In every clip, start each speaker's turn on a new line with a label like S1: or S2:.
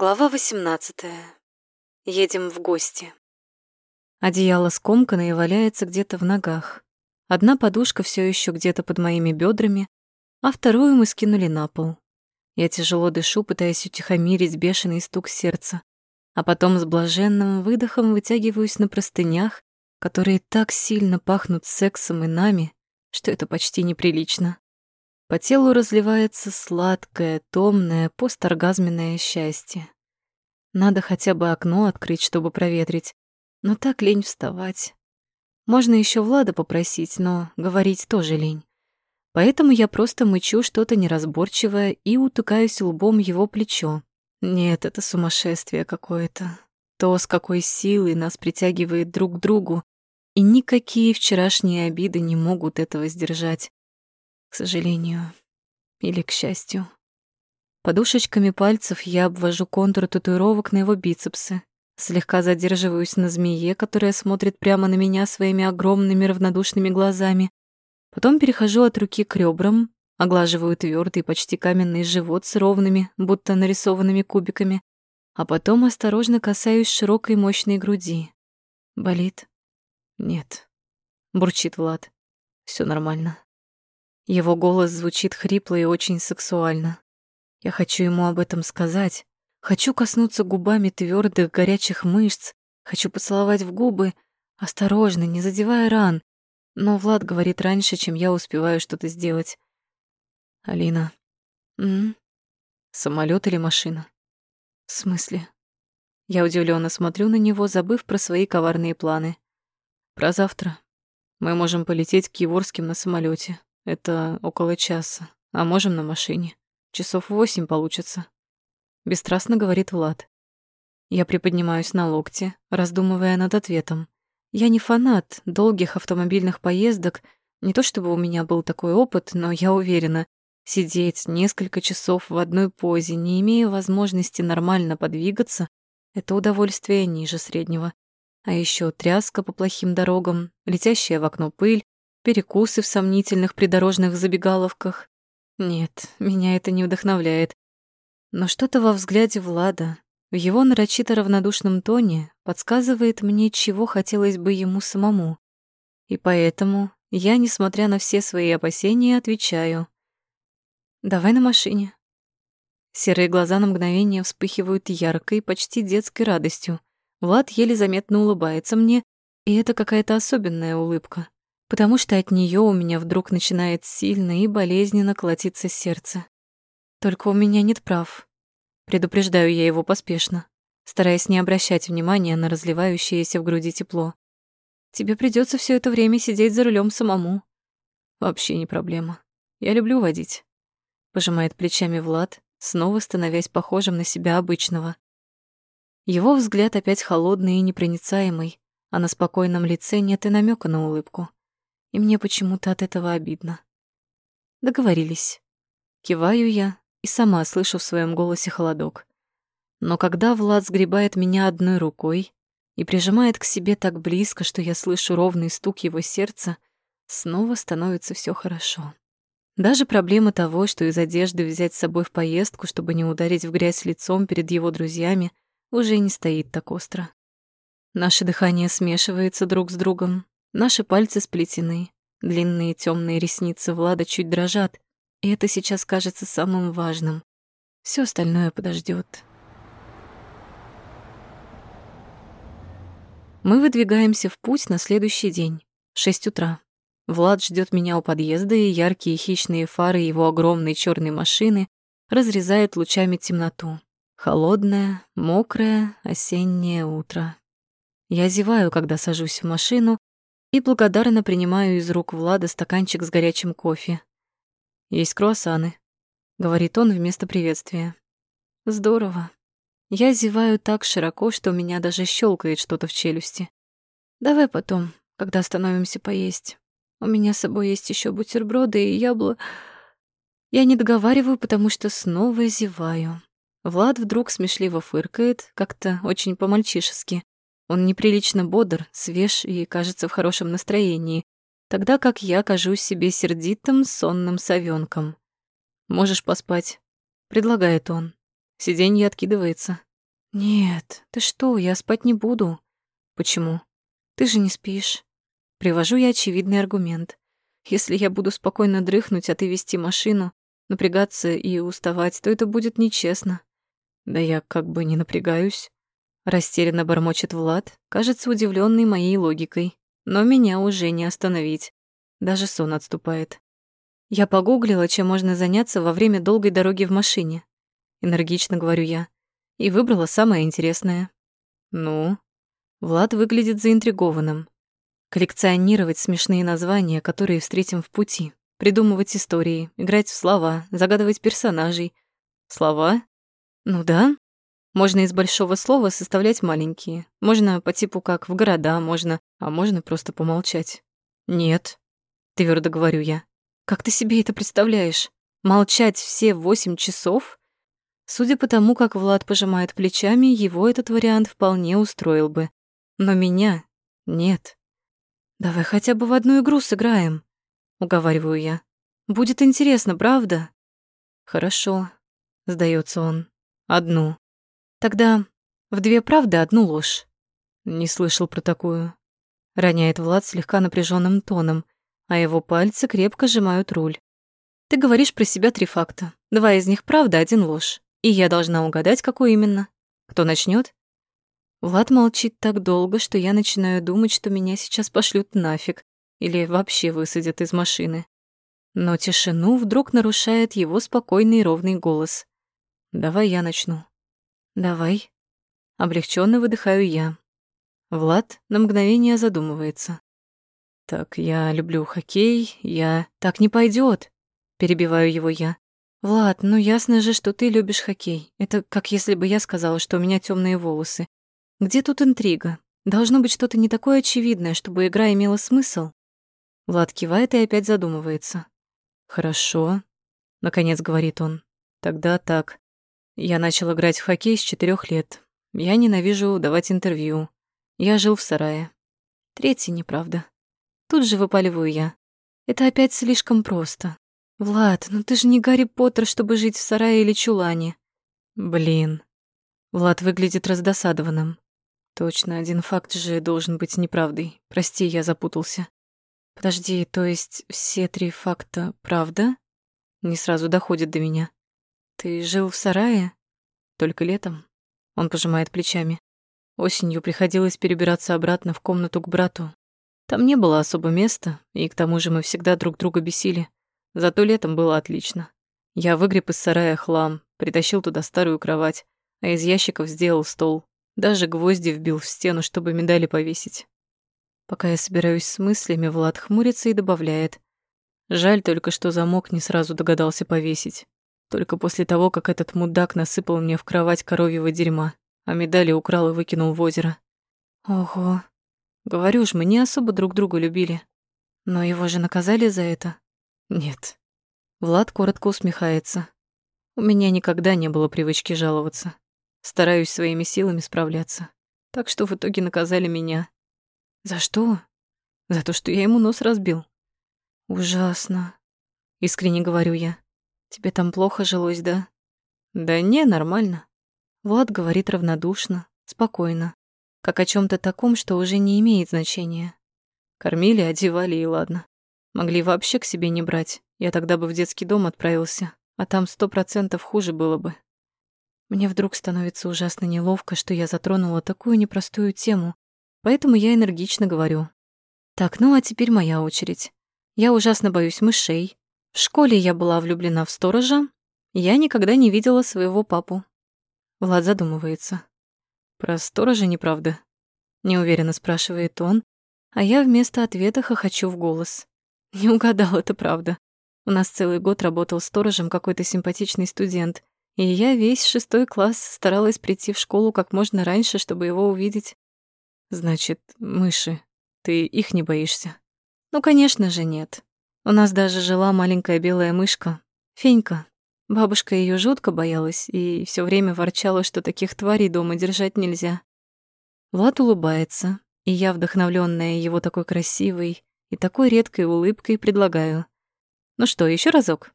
S1: Глава 18. Едем в гости. Одеяло скомкано и валяется где-то в ногах. Одна подушка все еще где-то под моими бедрами, а вторую мы скинули на пол. Я тяжело дышу, пытаясь утихомирить бешеный стук сердца, а потом с блаженным выдохом вытягиваюсь на простынях, которые так сильно пахнут сексом и нами, что это почти неприлично. По телу разливается сладкое, томное, посторгазменное счастье. Надо хотя бы окно открыть, чтобы проветрить, но так лень вставать. Можно еще Влада попросить, но говорить тоже лень. Поэтому я просто мычу что-то неразборчивое и утыкаюсь лбом его плечо. Нет, это сумасшествие какое-то. То, с какой силой нас притягивает друг к другу, и никакие вчерашние обиды не могут этого сдержать. К сожалению. Или к счастью. Подушечками пальцев я обвожу контур татуировок на его бицепсы. Слегка задерживаюсь на змее, которая смотрит прямо на меня своими огромными равнодушными глазами. Потом перехожу от руки к ребрам, оглаживаю твердый, почти каменный живот с ровными, будто нарисованными кубиками, а потом осторожно касаюсь широкой мощной груди. Болит? Нет. Бурчит Влад. Все нормально. Его голос звучит хрипло и очень сексуально. Я хочу ему об этом сказать. Хочу коснуться губами твердых горячих мышц. Хочу поцеловать в губы, осторожно, не задевая ран. Но Влад говорит раньше, чем я успеваю что-то сделать. Алина. М? Самолет или машина? В смысле? Я удивленно смотрю на него, забыв про свои коварные планы. Про завтра. Мы можем полететь к Еворским на самолете. Это около часа. А можем на машине. Часов восемь получится. Бесстрастно говорит Влад. Я приподнимаюсь на локте, раздумывая над ответом. Я не фанат долгих автомобильных поездок, не то чтобы у меня был такой опыт, но я уверена, сидеть несколько часов в одной позе, не имея возможности нормально подвигаться, это удовольствие ниже среднего. А еще тряска по плохим дорогам, летящая в окно пыль, перекусы в сомнительных придорожных забегаловках. Нет, меня это не вдохновляет. Но что-то во взгляде Влада, в его нарочито равнодушном тоне подсказывает мне, чего хотелось бы ему самому. И поэтому я, несмотря на все свои опасения, отвечаю. «Давай на машине». Серые глаза на мгновение вспыхивают яркой, почти детской радостью. Влад еле заметно улыбается мне, и это какая-то особенная улыбка потому что от нее у меня вдруг начинает сильно и болезненно колотиться сердце. Только у меня нет прав. Предупреждаю я его поспешно, стараясь не обращать внимания на разливающееся в груди тепло. Тебе придется все это время сидеть за рулем самому. Вообще не проблема. Я люблю водить. Пожимает плечами Влад, снова становясь похожим на себя обычного. Его взгляд опять холодный и непроницаемый, а на спокойном лице нет и намека на улыбку и мне почему-то от этого обидно. Договорились. Киваю я и сама слышу в своем голосе холодок. Но когда Влад сгребает меня одной рукой и прижимает к себе так близко, что я слышу ровный стук его сердца, снова становится все хорошо. Даже проблема того, что из одежды взять с собой в поездку, чтобы не ударить в грязь лицом перед его друзьями, уже не стоит так остро. Наше дыхание смешивается друг с другом, Наши пальцы сплетены, длинные темные ресницы Влада чуть дрожат, и это сейчас кажется самым важным. Все остальное подождет. Мы выдвигаемся в путь на следующий день, 6 утра. Влад ждет меня у подъезда, и яркие хищные фары его огромной черной машины разрезают лучами темноту. Холодное, мокрое осеннее утро. Я зеваю, когда сажусь в машину, и благодарно принимаю из рук Влада стаканчик с горячим кофе. «Есть круассаны», — говорит он вместо приветствия. «Здорово. Я зеваю так широко, что у меня даже щелкает что-то в челюсти. Давай потом, когда остановимся поесть. У меня с собой есть еще бутерброды и ябло...» Я не договариваю, потому что снова зеваю. Влад вдруг смешливо фыркает, как-то очень по-мальчишески. Он неприлично бодр, свеж и, кажется, в хорошем настроении, тогда как я кажусь себе сердитым, сонным совенком. «Можешь поспать», — предлагает он. Сиденье откидывается, Нет, ты что, я спать не буду. Почему? Ты же не спишь. Привожу я очевидный аргумент. Если я буду спокойно дрыхнуть, а ты вести машину, напрягаться и уставать, то это будет нечестно. Да я как бы не напрягаюсь. Растерянно бормочет Влад, кажется удивленный моей логикой. Но меня уже не остановить. Даже сон отступает. Я погуглила, чем можно заняться во время долгой дороги в машине. Энергично говорю я. И выбрала самое интересное. Ну? Влад выглядит заинтригованным. Коллекционировать смешные названия, которые встретим в пути. Придумывать истории, играть в слова, загадывать персонажей. Слова? Ну да, можно из большого слова составлять маленькие. Можно по типу как в города, можно, а можно просто помолчать. Нет, твердо говорю я. Как ты себе это представляешь? Молчать все восемь часов? Судя по тому, как Влад пожимает плечами, его этот вариант вполне устроил бы. Но меня нет. Давай хотя бы в одну игру сыграем, уговариваю я. Будет интересно, правда? Хорошо, сдается он. Одну. Тогда в две правды одну ложь. Не слышал про такую. Роняет Влад слегка напряженным тоном, а его пальцы крепко сжимают руль. Ты говоришь про себя три факта. Два из них правда, один ложь. И я должна угадать, какой именно. Кто начнет? Влад молчит так долго, что я начинаю думать, что меня сейчас пошлют нафиг или вообще высадят из машины. Но тишину вдруг нарушает его спокойный ровный голос. «Давай я начну». «Давай». Облегченно выдыхаю я. Влад на мгновение задумывается. «Так, я люблю хоккей, я...» «Так не пойдет. перебиваю его я. «Влад, ну ясно же, что ты любишь хоккей. Это как если бы я сказала, что у меня темные волосы. Где тут интрига? Должно быть что-то не такое очевидное, чтобы игра имела смысл». Влад кивает и опять задумывается. «Хорошо», — наконец говорит он. «Тогда так. Я начал играть в хоккей с четырех лет. Я ненавижу давать интервью. Я жил в сарае. Третий, неправда. Тут же выпаливаю я. Это опять слишком просто. Влад, ну ты же не Гарри Поттер, чтобы жить в сарае или чулане. Блин. Влад выглядит раздосадованным. Точно, один факт же должен быть неправдой. Прости, я запутался. Подожди, то есть все три факта правда? Не сразу доходит до меня. Ты жил в сарае? Только летом? Он пожимает плечами. Осенью приходилось перебираться обратно в комнату к брату. Там не было особо места, и к тому же мы всегда друг друга бесили. Зато летом было отлично. Я выгреб из сарая хлам, притащил туда старую кровать, а из ящиков сделал стол. Даже гвозди вбил в стену, чтобы медали повесить. Пока я собираюсь с мыслями, Влад хмурится и добавляет. Жаль только, что замок не сразу догадался повесить. Только после того, как этот мудак насыпал мне в кровать коровьего дерьма, а медали украл и выкинул в озеро. Ого. Говорю ж, мы не особо друг друга любили. Но его же наказали за это? Нет. Влад коротко усмехается. У меня никогда не было привычки жаловаться. Стараюсь своими силами справляться. Так что в итоге наказали меня. За что? За то, что я ему нос разбил. Ужасно. Искренне говорю я. Тебе там плохо жилось, да? Да не, нормально. Влад говорит равнодушно, спокойно, как о чем то таком, что уже не имеет значения. Кормили, одевали и ладно. Могли вообще к себе не брать. Я тогда бы в детский дом отправился, а там сто процентов хуже было бы. Мне вдруг становится ужасно неловко, что я затронула такую непростую тему, поэтому я энергично говорю. Так, ну а теперь моя очередь. Я ужасно боюсь мышей, в школе я была влюблена в сторожа. Я никогда не видела своего папу. Влад задумывается. Про сторожа неправда? Неуверенно спрашивает он, а я вместо ответа хохочу в голос. Не угадал, это правда. У нас целый год работал сторожем какой-то симпатичный студент, и я весь шестой класс старалась прийти в школу как можно раньше, чтобы его увидеть. Значит, мыши, ты их не боишься? Ну, конечно же, нет. У нас даже жила маленькая белая мышка, Фенька. Бабушка ее жутко боялась и все время ворчала, что таких тварей дома держать нельзя. Влад улыбается, и я, вдохновленная его такой красивой и такой редкой улыбкой, предлагаю. «Ну что, еще разок?»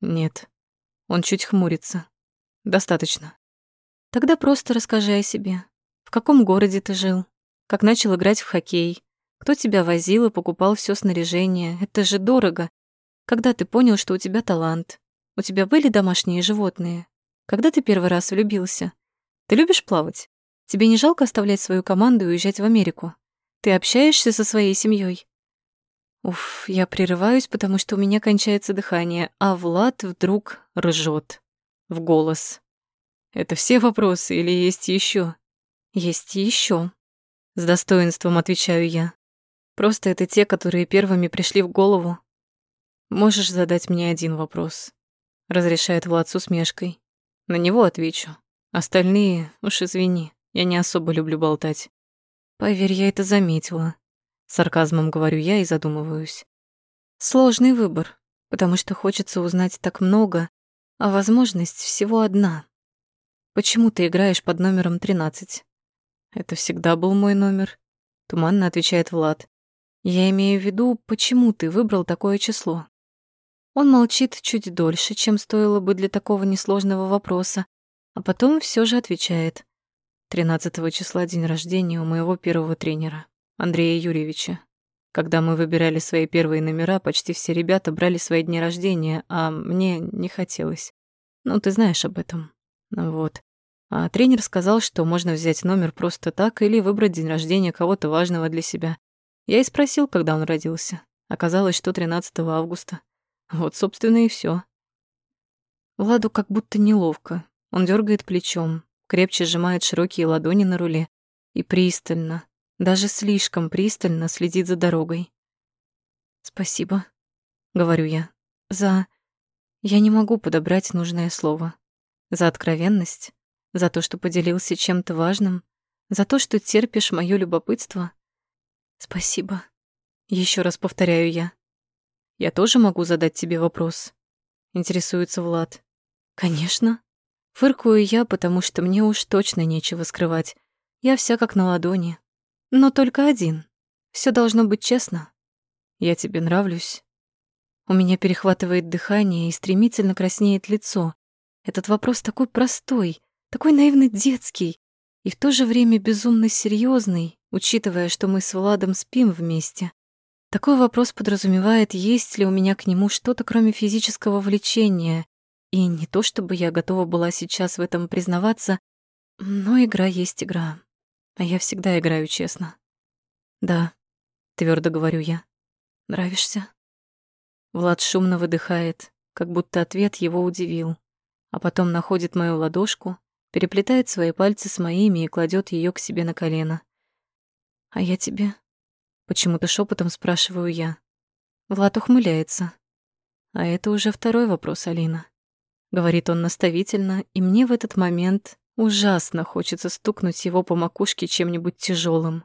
S1: «Нет». Он чуть хмурится. «Достаточно». Тогда просто расскажи о себе. В каком городе ты жил? Как начал играть в хоккей? Кто тебя возил и покупал все снаряжение? Это же дорого. Когда ты понял, что у тебя талант? У тебя были домашние животные? Когда ты первый раз влюбился? Ты любишь плавать? Тебе не жалко оставлять свою команду и уезжать в Америку? Ты общаешься со своей семьей? Уф, я прерываюсь, потому что у меня кончается дыхание, а Влад вдруг ржет в голос. Это все вопросы или есть еще? Есть еще. С достоинством отвечаю я. Просто это те, которые первыми пришли в голову. Можешь задать мне один вопрос. Разрешает Влад с усмешкой. На него отвечу. Остальные, уж извини, я не особо люблю болтать. Поверь, я это заметила. Сарказмом говорю я и задумываюсь. Сложный выбор, потому что хочется узнать так много, а возможность всего одна. Почему ты играешь под номером 13? Это всегда был мой номер, туманно отвечает Влад. Я имею в виду, почему ты выбрал такое число? Он молчит чуть дольше, чем стоило бы для такого несложного вопроса, а потом все же отвечает. 13 числа день рождения у моего первого тренера. Андрея Юрьевича. Когда мы выбирали свои первые номера, почти все ребята брали свои дни рождения, а мне не хотелось. Ну, ты знаешь об этом. Вот. А тренер сказал, что можно взять номер просто так или выбрать день рождения кого-то важного для себя. Я и спросил, когда он родился. Оказалось, что 13 августа. Вот, собственно, и все. Владу как будто неловко. Он дергает плечом, крепче сжимает широкие ладони на руле и пристально, даже слишком пристально следит за дорогой. «Спасибо», — говорю я, — «за...» Я не могу подобрать нужное слово. За откровенность, за то, что поделился чем-то важным, за то, что терпишь моё любопытство. Спасибо. Еще раз повторяю я. Я тоже могу задать тебе вопрос. Интересуется Влад. Конечно. Фыркую я, потому что мне уж точно нечего скрывать. Я вся как на ладони. Но только один. Все должно быть честно. Я тебе нравлюсь. У меня перехватывает дыхание и стремительно краснеет лицо. Этот вопрос такой простой, такой наивно детский и в то же время безумно серьезный, учитывая, что мы с Владом спим вместе. Такой вопрос подразумевает, есть ли у меня к нему что-то, кроме физического влечения. И не то чтобы я готова была сейчас в этом признаваться, но игра есть игра. А я всегда играю честно. Да, твердо говорю я. Нравишься? Влад шумно выдыхает, как будто ответ его удивил, а потом находит мою ладошку, переплетает свои пальцы с моими и кладет ее к себе на колено. А я тебе? Почему-то шепотом спрашиваю я. Влад ухмыляется. А это уже второй вопрос, Алина. Говорит он наставительно, и мне в этот момент Ужасно хочется стукнуть его по макушке чем-нибудь тяжелым.